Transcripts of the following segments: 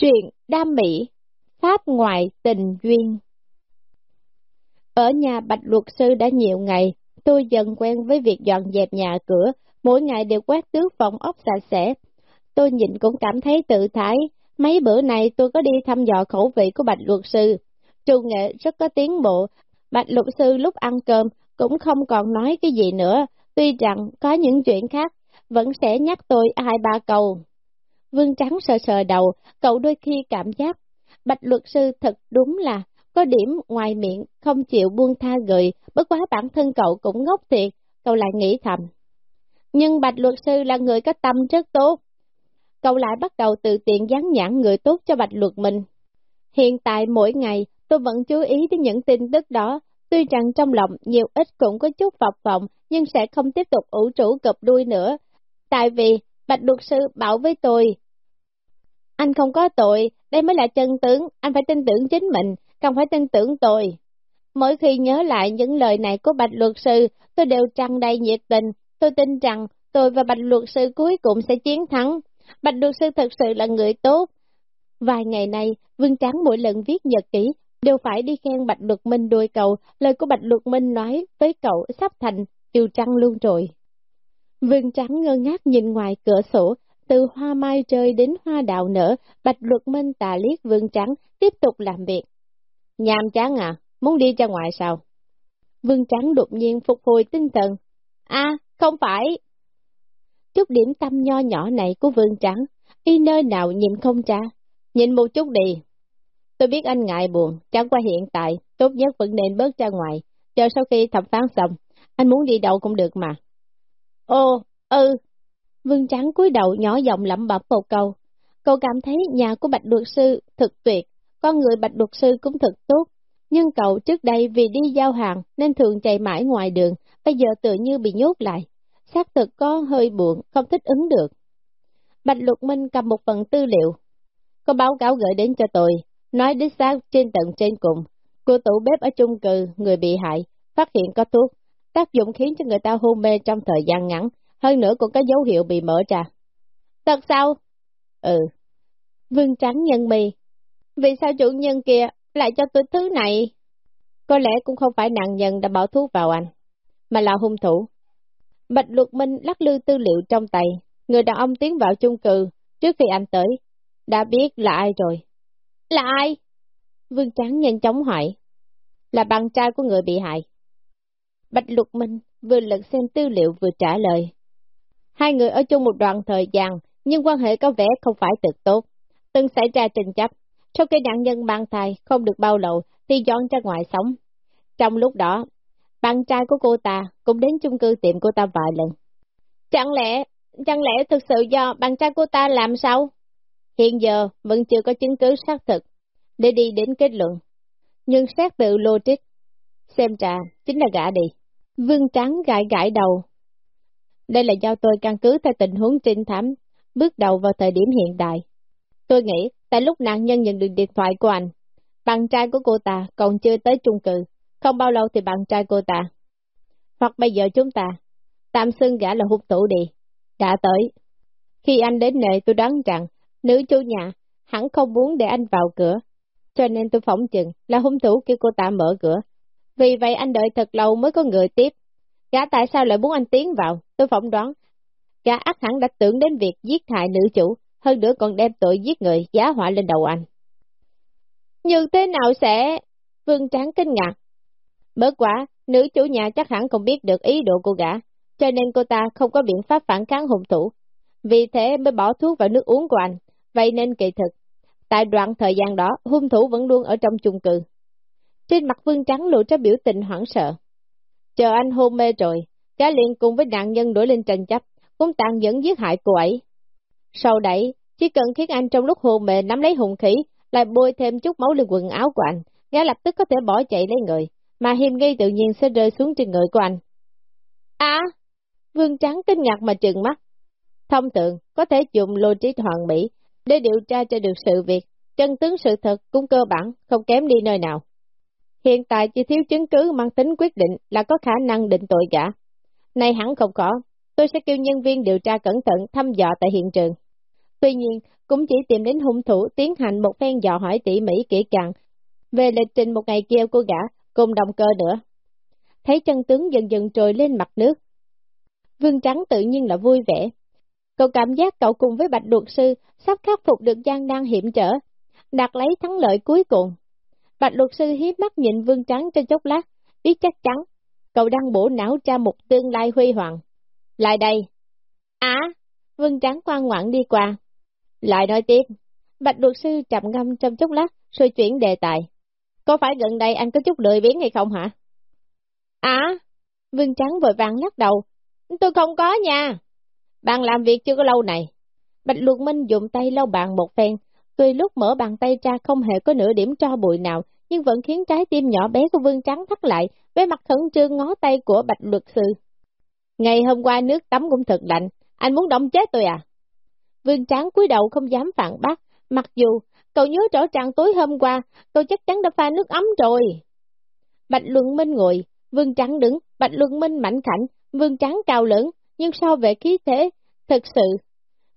Truyện đam mỹ, pháp ngoại tình duyên. Ở nhà Bạch Luật Sư đã nhiều ngày, tôi dần quen với việc dọn dẹp nhà cửa, mỗi ngày đều quét tước phòng ốc sạch sẽ. Tôi nhìn cũng cảm thấy tự thái, mấy bữa này tôi có đi thăm dò khẩu vị của Bạch Luật Sư. Trù nghệ rất có tiến bộ, Bạch Luật Sư lúc ăn cơm cũng không còn nói cái gì nữa, tuy rằng có những chuyện khác, vẫn sẽ nhắc tôi hai ba câu. Vương Trắng sờ sờ đầu, cậu đôi khi cảm giác, bạch luật sư thật đúng là, có điểm ngoài miệng, không chịu buông tha gửi, bất quá bản thân cậu cũng ngốc thiệt, cậu lại nghĩ thầm. Nhưng bạch luật sư là người có tâm rất tốt. Cậu lại bắt đầu từ tiện dán nhãn người tốt cho bạch luật mình. Hiện tại mỗi ngày, tôi vẫn chú ý đến những tin tức đó, tuy rằng trong lòng nhiều ít cũng có chút vọc vọng, nhưng sẽ không tiếp tục ủ trũ cập đuôi nữa. Tại vì, Bạch luật sư bảo với tôi, anh không có tội, đây mới là chân tướng, anh phải tin tưởng chính mình, không phải tin tưởng tôi. Mỗi khi nhớ lại những lời này của bạch luật sư, tôi đều trăng đầy nhiệt tình, tôi tin rằng tôi và bạch luật sư cuối cùng sẽ chiến thắng. Bạch luật sư thật sự là người tốt. Vài ngày nay, Vương Tráng mỗi lần viết nhật ký, đều phải đi khen bạch luật minh đôi cầu, lời của bạch luật minh nói với cậu sắp thành chiều trăng luôn rồi. Vương Trắng ngơ ngác nhìn ngoài cửa sổ, từ hoa mai rơi đến hoa đào nở, bạch luật minh tà liếc vương trắng, tiếp tục làm việc. Nhàm chán à, muốn đi ra ngoài sao? Vương trắng đột nhiên phục hồi tinh thần. À, không phải. Chút điểm tâm nho nhỏ này của vương trắng, y nơi nào nhìn không cha? nhìn một chút đi. Tôi biết anh ngại buồn, chẳng qua hiện tại, tốt nhất vẫn nên bớt ra ngoài, chờ sau khi thẩm phán xong, anh muốn đi đâu cũng được mà. Ồ, ừ, Vương Trắng cúi đầu nhỏ giọng lẩm bẩm một câu. Cậu cảm thấy nhà của Bạch Luật Sư thật tuyệt, con người Bạch Luật Sư cũng thật tốt. Nhưng cậu trước đây vì đi giao hàng nên thường chạy mãi ngoài đường, bây giờ tự như bị nhốt lại. Xác thực có hơi buồn, không thích ứng được. Bạch Luật Minh cầm một phần tư liệu. Có báo cáo gửi đến cho tôi, nói đích xác trên tận trên cùng. Cô tủ bếp ở chung cư, người bị hại, phát hiện có thuốc, tác dụng khiến cho người ta hôn mê trong thời gian ngắn, hơn nữa cũng có dấu hiệu bị mở ra. Thật sao? Ừ. Vương trắng nhân mì. Vì sao chủ nhân kia lại cho tôi thứ này? Có lẽ cũng không phải nạn nhân đã bỏ thuốc vào anh, mà là hung thủ. Bạch Luật Minh lắc lư tư liệu trong tay, người đàn ông tiến vào chung cư trước khi anh tới, đã biết là ai rồi. Là ai? Vương Trắng nhanh chóng hỏi. Là bạn trai của người bị hại. Bạch Lục Minh vừa lật xem tư liệu vừa trả lời. Hai người ở chung một đoạn thời gian, nhưng quan hệ có vẻ không phải thực tốt. Từng xảy ra tranh chấp, sau khi nạn nhân mang thai không được bao lâu thì dọn ra ngoài sống. Trong lúc đó, bạn trai của cô ta cũng đến chung cư tiệm cô ta vài lần. Chẳng lẽ, chẳng lẽ thực sự do bạn trai cô ta làm sao? Hiện giờ vẫn chưa có chứng cứ xác thực để đi đến kết luận. Nhưng xét tự logic, xem trà chính là gã đi. Vương Trắng gãi gãi đầu, đây là do tôi căn cứ theo tình huống trinh thám, bước đầu vào thời điểm hiện đại. Tôi nghĩ, tại lúc nạn nhân nhận được điện thoại của anh, bạn trai của cô ta còn chưa tới chung cư, không bao lâu thì bạn trai cô ta. Hoặc bây giờ chúng ta, tạm xưng gã là hút thủ đi, đã tới. Khi anh đến nơi tôi đoán rằng, nữ chủ nhà hẳn không muốn để anh vào cửa, cho nên tôi phỏng chừng là hung thủ kêu cô ta mở cửa. Vì vậy anh đợi thật lâu mới có người tiếp, Gã tại sao lại muốn anh tiến vào? Tôi phỏng đoán. Gã ác hẳn đã tưởng đến việc giết hại nữ chủ, hơn nữa còn đem tội giết người giá họa lên đầu anh. Như thế nào sẽ... Vương Tráng kinh ngạc. Bớt quả, nữ chủ nhà chắc hẳn không biết được ý đồ của gã, cho nên cô ta không có biện pháp phản kháng hùng thủ. Vì thế mới bỏ thuốc vào nước uống của anh, vậy nên kỳ thực. Tại đoạn thời gian đó, hung thủ vẫn luôn ở trong chung cư. Trên mặt Vương Trắng lộ ra biểu tình hoảng sợ. Chờ anh hôn mê rồi, cá liền cùng với nạn nhân đổi lên tranh chấp, cũng tàn nhẫn giết hại cô ấy. Sau đấy chỉ cần khiến anh trong lúc hôn mê nắm lấy hùng khí, lại bôi thêm chút máu lên quần áo của anh, gã lập tức có thể bỏ chạy lấy người, mà hiểm nghi tự nhiên sẽ rơi xuống trên người của anh. À! Vương Trắng kinh ngạc mà trừng mắt. Thông thường, có thể dùng logic hoàn mỹ để điều tra cho được sự việc, chân tướng sự thật cũng cơ bản, không kém đi nơi nào. Hiện tại chỉ thiếu chứng cứ mang tính quyết định là có khả năng định tội gã. Này hẳn không có, tôi sẽ kêu nhân viên điều tra cẩn thận thăm dò tại hiện trường. Tuy nhiên, cũng chỉ tìm đến hung thủ tiến hành một phen dò hỏi tỉ mỉ kỹ càng về lịch trình một ngày kia của gã cùng đồng cơ nữa. Thấy chân tướng dần dần trồi lên mặt nước. Vương Trắng tự nhiên là vui vẻ. Cậu cảm giác cậu cùng với bạch luật sư sắp khắc phục được gian nan hiểm trở, đạt lấy thắng lợi cuối cùng. Bạch luật sư hiếp mắt nhìn Vương Trắng trên chốc lát, biết chắc chắn, cậu đang bổ não cho một tương lai huy hoàng. Lại đây. Á, Vương Trắng quan ngoãn đi qua. Lại nói tiếp, Bạch luật sư trầm ngâm trong chốc lát, rồi chuyển đề tài. Có phải gần đây anh có chút lười biếng hay không hả? À, Vương Trắng vội vàng lắc đầu. Tôi không có nha. Bạn làm việc chưa có lâu này. Bạch Luật Minh dùng tay lau bàn một phen, tuy lúc mở bàn tay ra không hề có nửa điểm cho bụi nào, nhưng vẫn khiến trái tim nhỏ bé của Vương Trắng thắt lại, với mặt khẩn trương ngó tay của Bạch Luật Sư. Ngày hôm qua nước tắm cũng thật lạnh, anh muốn động chết tôi à? Vương Trắng cúi đầu không dám phản bác, mặc dù cậu nhớ rõ ràng tối hôm qua, cậu chắc chắn đã pha nước ấm rồi. Bạch Luận Minh ngồi, Vương Trắng đứng, Bạch Luận Minh mạnh khảnh, Vương Trắng cao lớn, nhưng so về khí thế, thật sự,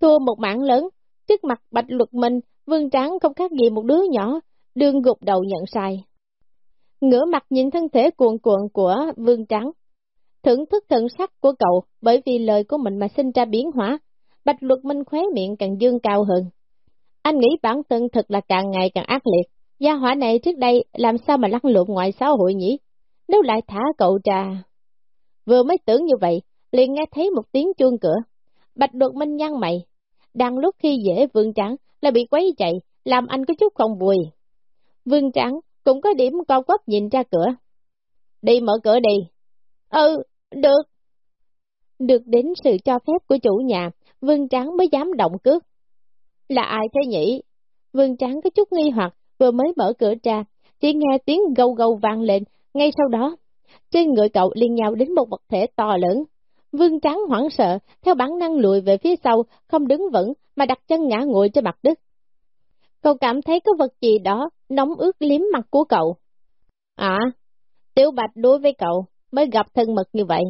thua một mạng lớn, trước mặt Bạch Luật Minh, Vương Trắng không khác gì một đứa nhỏ, đương gục đầu nhận sai. Ngửa mặt nhìn thân thể cuộn cuộn của Vương Trắng, thưởng thức thần sắc của cậu bởi vì lời của mình mà sinh ra biến hóa, Bạch Luật Minh khóe miệng càng dương cao hơn. Anh nghĩ bản thân thật là càng ngày càng ác liệt, gia hỏa này trước đây làm sao mà lăn lộn ngoài xã hội nhỉ? Nếu lại thả cậu trà... Vừa mới tưởng như vậy, liền nghe thấy một tiếng chuông cửa. Bạch Luật minh nhăn mày. Đang lúc khi dễ vương trắng là bị quấy chạy, làm anh có chút không vui. Vương trắng cũng có điểm co quắp nhìn ra cửa. Đi mở cửa đi. Ừ, được. Được đến sự cho phép của chủ nhà, Vương Trắng mới dám động cước. Là ai thế nhỉ? Vương Trắng có chút nghi hoặc, vừa mới mở cửa ra, chỉ nghe tiếng gâu gâu vang lên, ngay sau đó, trên người cậu liên nhau đến một vật thể to lớn. Vương Trắng hoảng sợ, theo bản năng lùi về phía sau, không đứng vững, mà đặt chân ngã ngồi trên mặt đất. Cậu cảm thấy có vật gì đó nóng ướt liếm mặt của cậu. À, Tiểu Bạch đối với cậu mới gặp thân mật như vậy.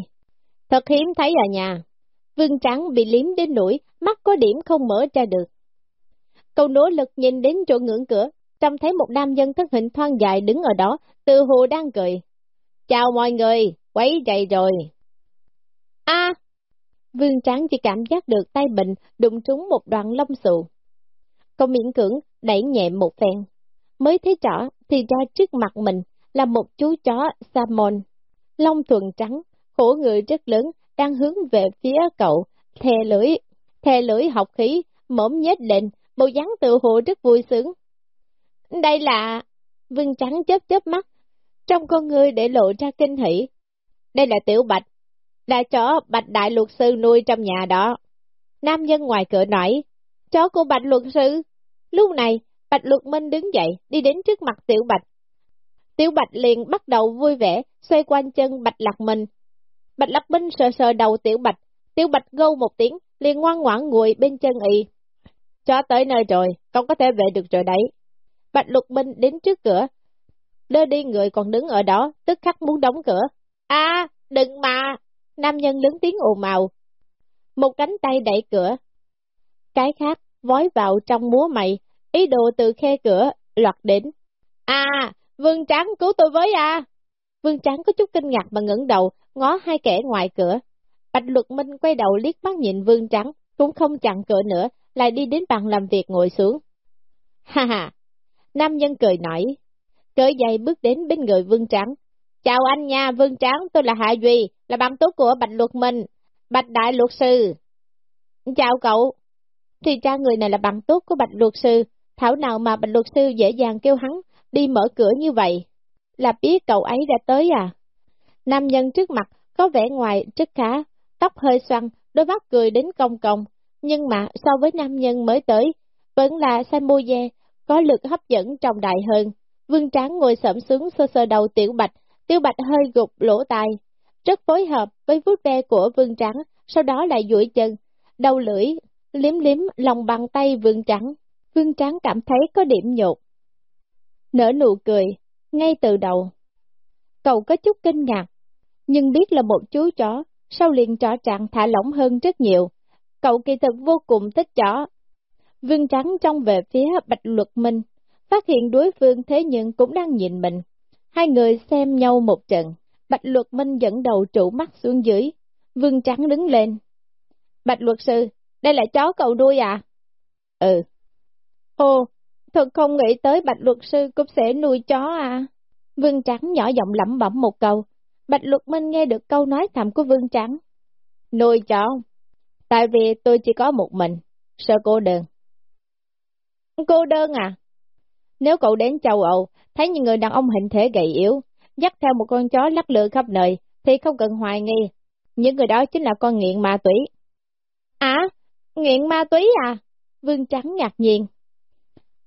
Thật hiếm thấy à nhà. Vương Trắng bị liếm đến nỗi mắt có điểm không mở ra được. Cậu nỗ lực nhìn đến chỗ ngưỡng cửa, trông thấy một nam nhân thân hình thoang dài đứng ở đó, từ hồ đang cười. Chào mọi người, quấy dậy rồi a Vương Tráng chỉ cảm giác được tay bệnh đụng trúng một đoạn lông xù. Cậu miễn cưỡng đẩy nhẹ một phen. Mới thấy rõ thì ra trước mặt mình là một chú chó Samon. Lông thuần trắng, khổ người rất lớn, đang hướng về phía cậu, thè lưỡi, thè lưỡi học khí, mõm nhếch lên, bộ dáng tự hồ rất vui sướng. Đây là... Vương Trắng chớp chớp mắt, trong con người để lộ ra kinh hỷ. Đây là tiểu bạch, là chó bạch đại luật sư nuôi trong nhà đó. Nam nhân ngoài cửa nói, chó của bạch luật sư. Lúc này, bạch luật minh đứng dậy, đi đến trước mặt tiểu bạch. Tiểu bạch liền bắt đầu vui vẻ, xoay quanh chân bạch lạc minh. Bạch lạc minh sờ sờ đầu tiểu bạch, tiểu bạch gâu một tiếng, liền ngoan ngoãn ngồi bên chân y. Chó tới nơi rồi, con có thể về được rồi đấy. Bạch luật minh đến trước cửa, đưa đi người còn đứng ở đó, tức khắc muốn đóng cửa. a đừng mà! Nam nhân lớn tiếng ồn màu. Một cánh tay đẩy cửa. Cái khác vói vào trong múa mày, ý đồ từ khe cửa, loạt đến. À, Vương Trắng cứu tôi với à? Vương Trắng có chút kinh ngạc mà ngẩng đầu, ngó hai kẻ ngoài cửa. Bạch Luật Minh quay đầu liếc mắt nhìn Vương Trắng, cũng không chặn cửa nữa, lại đi đến bàn làm việc ngồi xuống. Ha ha! Nam nhân cười nổi, cởi giày bước đến bên người Vương Trắng. Chào anh nha, Vương Trắng, tôi là Hạ Duy, là bạn tốt của Bạch Luật Minh, Bạch Đại Luật Sư. Chào cậu. Thì ra người này là bạn tốt của Bạch Luật Sư, thảo nào mà Bạch Luật Sư dễ dàng kêu hắn đi mở cửa như vậy. Là biết cậu ấy đã tới à? Nam nhân trước mặt có vẻ ngoài rất khá, tóc hơi xoăn, đôi mắt cười đến cong cong, nhưng mà so với nam nhân mới tới, vẫn là Samoye, có lực hấp dẫn trọng đại hơn. Vương Tráng ngồi sẫm xuống sơ sơ đầu Tiểu Bạch, Tiêu Bạch hơi gục lỗ tai, rất phối hợp với vuốt ve của Vương Trắng, sau đó lại duỗi chân, đầu lưỡi, liếm liếm lòng bàn tay Vương Trắng. Vương Trắng cảm thấy có điểm nhột. Nở nụ cười, ngay từ đầu. Cậu có chút kinh ngạc, nhưng biết là một chú chó, sau liền trọ trạng thả lỏng hơn rất nhiều. Cậu kỳ thực vô cùng thích chó. Vương Trắng trông về phía Bạch Luật Minh, phát hiện đối phương thế nhưng cũng đang nhìn mình. Hai người xem nhau một trận, Bạch Luật Minh dẫn đầu trụ mắt xuống dưới, Vương Trắng đứng lên. Bạch Luật Sư, đây là chó cậu nuôi à? Ừ. Ồ, thật không nghĩ tới Bạch Luật Sư cũng sẽ nuôi chó à? Vương Trắng nhỏ giọng lẩm bẩm một câu. Bạch Luật Minh nghe được câu nói thầm của Vương Trắng. Nuôi chó. Tại vì tôi chỉ có một mình, sợ cô đơn. Cô đơn à? Nếu cậu đến châu Âu, thấy những người đàn ông hình thể gầy yếu, dắt theo một con chó lắc lư khắp nơi, thì không cần hoài nghi. Những người đó chính là con nghiện ma túy. À, nghiện ma túy à? Vương Trắng ngạc nhiên.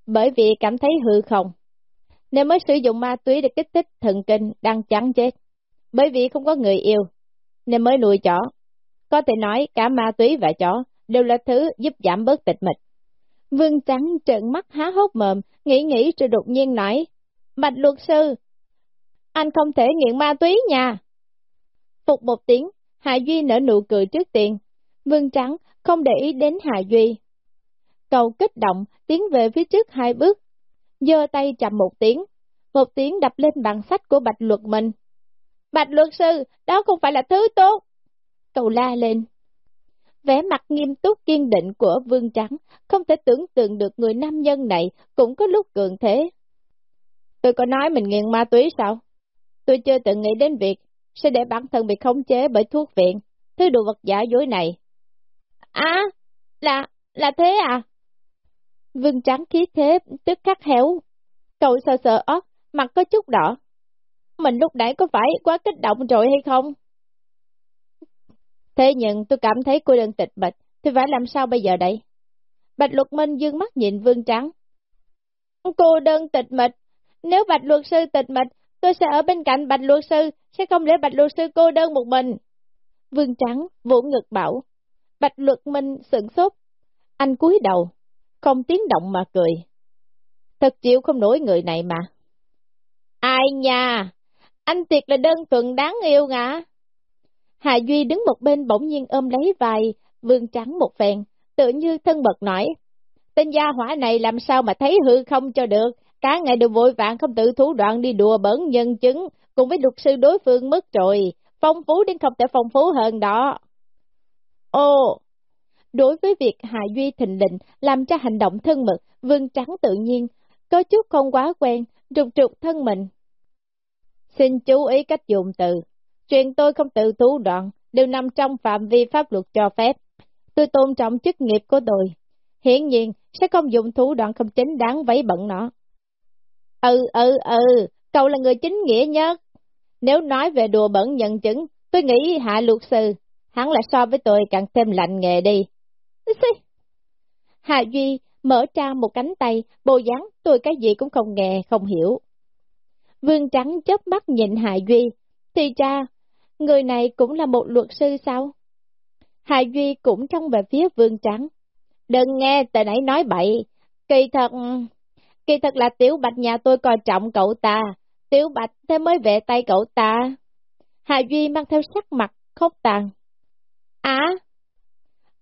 Bởi vì cảm thấy hư không. Nên mới sử dụng ma túy để kích thích thần kinh đang trắng chết. Bởi vì không có người yêu, nên mới nuôi chó. Có thể nói cả ma túy và chó đều là thứ giúp giảm bớt tịch mịch. Vương Trắng trợn mắt há hốc mồm, nghĩ nghĩ rồi đột nhiên nói, Bạch luật sư, anh không thể nghiện ma túy nha. Phục một tiếng, Hà Duy nở nụ cười trước tiên. Vương Trắng không để ý đến Hà Duy. Cầu kích động, tiến về phía trước hai bước, giơ tay chậm một tiếng, một tiếng đập lên bàn sách của Bạch Luật mình. Bạch Luật sư, đó không phải là thứ tốt. Cầu la lên. Vẻ mặt nghiêm túc kiên định của Vương Trắng, không thể tưởng tượng được người nam nhân này cũng có lúc cường thế. Tôi có nói mình nghiện ma túy sao? Tôi chưa từng nghĩ đến việc sẽ để bản thân bị khống chế bởi thuốc viện, thứ đồ vật giả dối này. À, là, là thế à? Vương trắng khí thế, tức khắc héo. Cậu sờ sờ ớt, mặt có chút đỏ. Mình lúc nãy có phải quá kích động rồi hay không? Thế nhưng tôi cảm thấy cô đơn tịch bạch, thì phải làm sao bây giờ đây? Bạch luật minh dương mắt nhìn vương trắng. Cô đơn tịch mịch, nếu bạch luật sư tịch mịch, tôi sẽ ở bên cạnh bạch luật sư, sẽ không để bạch luật sư cô đơn một mình. Vương trắng vỗ ngực bảo, bạch luật minh sửng sốt, anh cúi đầu, không tiếng động mà cười. Thật chịu không nổi người này mà. Ai nha, anh thiệt là đơn thuần đáng yêu ngã. Hà Duy đứng một bên bỗng nhiên ôm lấy vai, vương trắng một phèn, tự như thân bật nói. Tên gia hỏa này làm sao mà thấy hư không cho được, cả ngày đều vội vàng không tự thú đoạn đi đùa bẩn nhân chứng, cùng với luật sư đối phương mất rồi, phong phú đến không thể phong phú hơn đó. Ô, đối với việc Hà Duy thịnh định làm cho hành động thân mật, vương trắng tự nhiên, có chút không quá quen, trục trục thân mình. Xin chú ý cách dùng từ, chuyện tôi không tự thú đoạn, đều nằm trong phạm vi pháp luật cho phép. Tôi tôn trọng chức nghiệp của tôi, hiển nhiên sẽ không dùng thủ đoạn không chính đáng vấy bận nó. Ừ, ừ, ừ, cậu là người chính nghĩa nhất. Nếu nói về đùa bẩn nhận chứng, tôi nghĩ hạ luật sư, hắn là so với tôi càng thêm lạnh nghề đi. Hạ Duy mở ra một cánh tay, bồ dáng tôi cái gì cũng không nghe, không hiểu. Vương Trắng chớp mắt nhìn Hạ Duy, thì ra, người này cũng là một luật sư sao? Hạ Duy cũng trong về phía Vương Trắng. Đừng nghe tờ nãy nói bậy, kỳ thật, kỳ thật là Tiểu Bạch nhà tôi coi trọng cậu ta, Tiểu Bạch thế mới về tay cậu ta. Hạ Duy mang theo sắc mặt, khóc tàn. Á,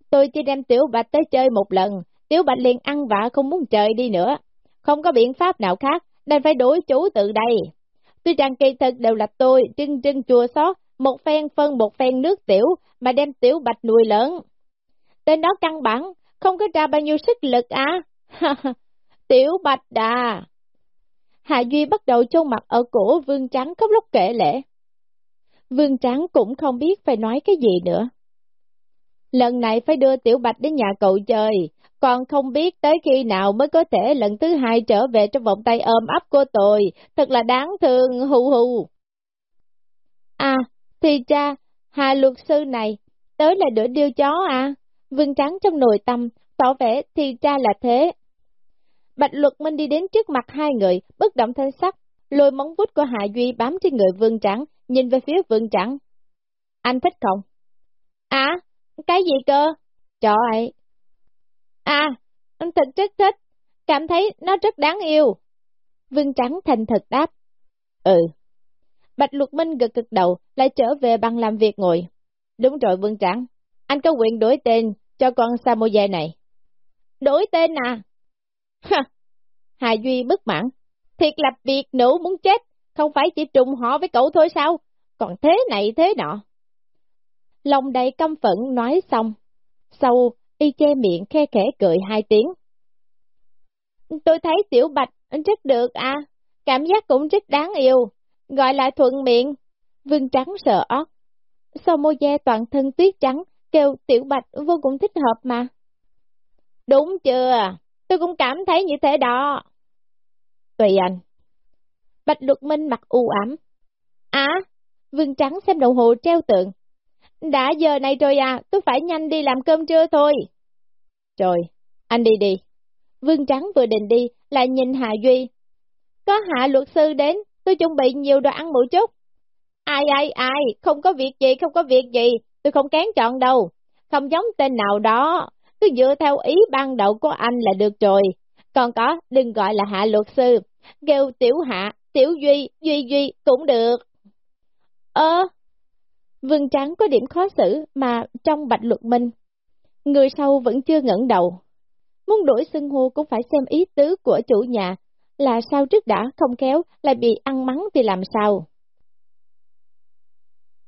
tôi chỉ đem Tiểu Bạch tới chơi một lần, Tiểu Bạch liền ăn vạ không muốn trời đi nữa. Không có biện pháp nào khác, nên phải đuổi chú từ đây. Tuy rằng kỳ thực đều là tôi, trưng trưng chua xót, một phen phân một phen nước tiểu, mà đem Tiểu Bạch nuôi lớn. Tên đó căn bản, không có ra bao nhiêu sức lực á. tiểu Bạch đà. Hạ Duy bắt đầu chôn mặt ở cổ Vương Trắng khóc lúc kể lễ. Vương Trắng cũng không biết phải nói cái gì nữa. Lần này phải đưa Tiểu Bạch đến nhà cậu chơi, còn không biết tới khi nào mới có thể lần thứ hai trở về trong vòng tay ôm ấp của tôi, thật là đáng thương, hù hù. À, thì cha, hà luật sư này, tới là đỡ điêu chó à? Vương Trắng trong nội tâm, tỏ vẻ thì cha là thế. Bạch luật minh đi đến trước mặt hai người, bất động thanh sắc, lôi móng vuốt của Hạ Duy bám trên người Vương Trắng, nhìn về phía Vương Trắng. Anh thích không? À, cái gì cơ? Trời À, anh thật rất thích, cảm thấy nó rất đáng yêu. Vương Trắng thành thật đáp. Ừ. Bạch Luật Minh gật cực đầu, lại trở về bằng làm việc ngồi. Đúng rồi Vương Trắng, anh có quyền đổi tên cho con Samoye này. Đổi tên à? Ha! Hà Duy bất mãn. Thiệt là biệt nữ muốn chết, không phải chỉ trùng họ với cậu thôi sao? Còn thế này thế nọ. Lòng đầy căm phẫn nói xong. Sau, y che miệng khe khẽ cười hai tiếng. Tôi thấy tiểu bạch rất được à, cảm giác cũng rất đáng yêu, gọi là thuận miệng. Vương trắng sợ ót. Sau mô da toàn thân tuyết trắng, kêu tiểu bạch vô cùng thích hợp mà. Đúng chưa? Tôi cũng cảm thấy như thế đó. Tùy anh. Bạch luật minh mặt u ám À, vương trắng xem đồng hồ treo tượng. Đã giờ này rồi à, tôi phải nhanh đi làm cơm trưa thôi. Rồi, anh đi đi. Vương Trắng vừa định đi, lại nhìn Hạ Duy. Có hạ luật sư đến, tôi chuẩn bị nhiều đồ ăn một chút. Ai ai ai, không có việc gì, không có việc gì, tôi không kén chọn đâu. Không giống tên nào đó, cứ dựa theo ý ban đầu của anh là được rồi. Còn có, đừng gọi là hạ luật sư, kêu tiểu hạ, tiểu duy, duy duy cũng được. Ơ, Vương Trắng có điểm khó xử mà trong bạch luật minh. Người sau vẫn chưa ngẩng đầu. Muốn đổi xưng hô cũng phải xem ý tứ của chủ nhà, là sao trước đã không kéo lại bị ăn mắng thì làm sao.